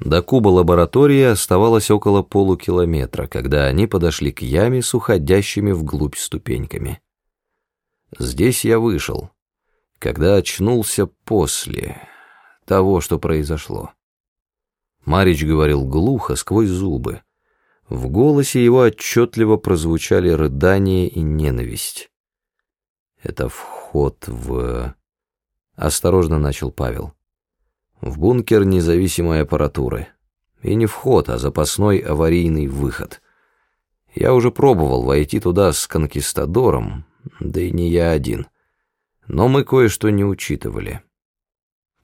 До куба лаборатории оставалось около полукилометра, когда они подошли к яме с уходящими вглубь ступеньками. Здесь я вышел, когда очнулся после того, что произошло. Марич говорил глухо, сквозь зубы. В голосе его отчетливо прозвучали рыдания и ненависть. Это вход в... Осторожно начал Павел. В бункер независимой аппаратуры. И не вход, а запасной аварийный выход. Я уже пробовал войти туда с конкистадором, да и не я один. Но мы кое-что не учитывали.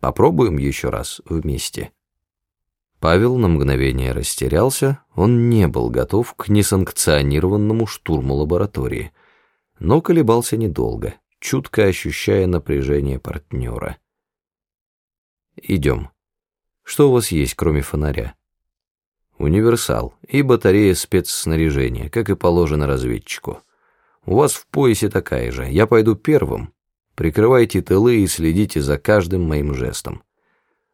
Попробуем еще раз вместе. Павел на мгновение растерялся, он не был готов к несанкционированному штурму лаборатории, но колебался недолго чутко ощущая напряжение партнера. «Идем. Что у вас есть, кроме фонаря?» «Универсал и батарея спецснаряжения, как и положено разведчику. У вас в поясе такая же. Я пойду первым. Прикрывайте тылы и следите за каждым моим жестом.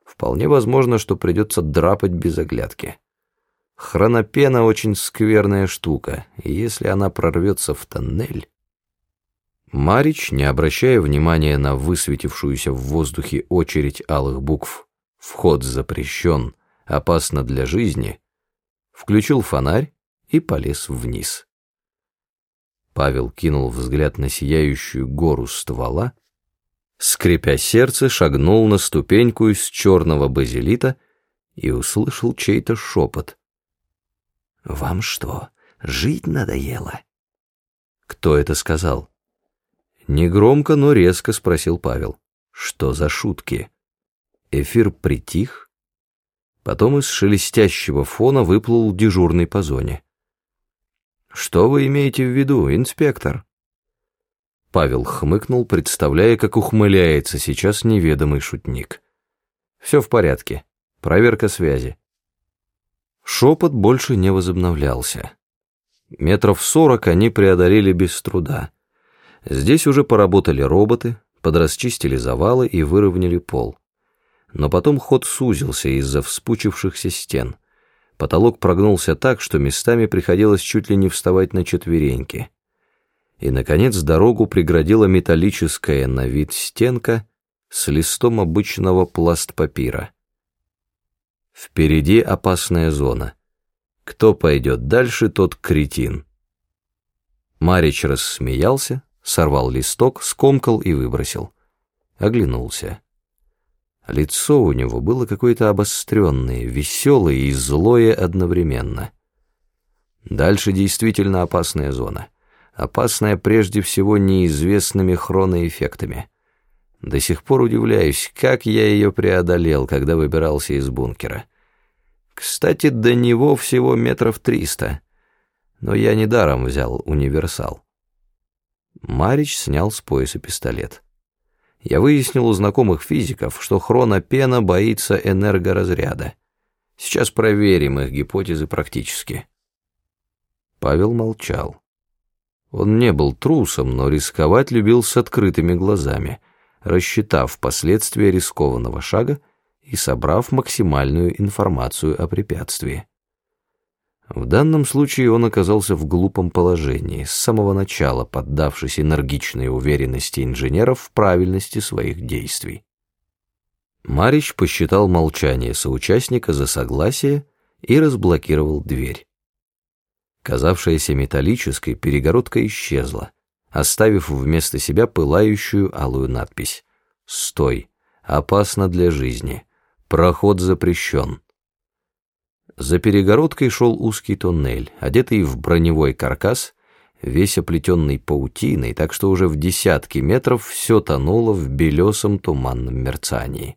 Вполне возможно, что придется драпать без оглядки. Хронопена очень скверная штука, и если она прорвется в тоннель...» Марич, не обращая внимания на высветившуюся в воздухе очередь алых букв «Вход запрещен, опасно для жизни», включил фонарь и полез вниз. Павел кинул взгляд на сияющую гору ствола, скрипя сердце, шагнул на ступеньку из черного базилита и услышал чей-то шепот. «Вам что, жить надоело?» Кто это сказал? Негромко, но резко спросил Павел. Что за шутки? Эфир притих. Потом из шелестящего фона выплыл дежурный по зоне. «Что вы имеете в виду, инспектор?» Павел хмыкнул, представляя, как ухмыляется сейчас неведомый шутник. «Все в порядке. Проверка связи». Шепот больше не возобновлялся. Метров сорок они преодолели без труда. Здесь уже поработали роботы, подрасчистили завалы и выровняли пол. Но потом ход сузился из-за вспучившихся стен. Потолок прогнулся так, что местами приходилось чуть ли не вставать на четвереньки. И, наконец, дорогу преградила металлическая на вид стенка с листом обычного пластпапира. Впереди опасная зона. Кто пойдет дальше, тот кретин. Марич рассмеялся, сорвал листок, скомкал и выбросил. Оглянулся. Лицо у него было какое-то обостренное, веселое и злое одновременно. Дальше действительно опасная зона. Опасная прежде всего неизвестными хроноэффектами. До сих пор удивляюсь, как я ее преодолел, когда выбирался из бункера. Кстати, до него всего метров триста. Но я недаром взял универсал. Марич снял с пояса пистолет. Я выяснил у знакомых физиков, что хронопена боится энергоразряда. Сейчас проверим их гипотезы практически. Павел молчал. Он не был трусом, но рисковать любил с открытыми глазами, рассчитав последствия рискованного шага и собрав максимальную информацию о препятствии. В данном случае он оказался в глупом положении, с самого начала поддавшись энергичной уверенности инженеров в правильности своих действий. Марич посчитал молчание соучастника за согласие и разблокировал дверь. Казавшаяся металлической, перегородка исчезла, оставив вместо себя пылающую алую надпись «Стой! Опасно для жизни! Проход запрещен!» За перегородкой шел узкий туннель, одетый в броневой каркас, весь оплетенный паутиной, так что уже в десятки метров все тонуло в белесом туманном мерцании.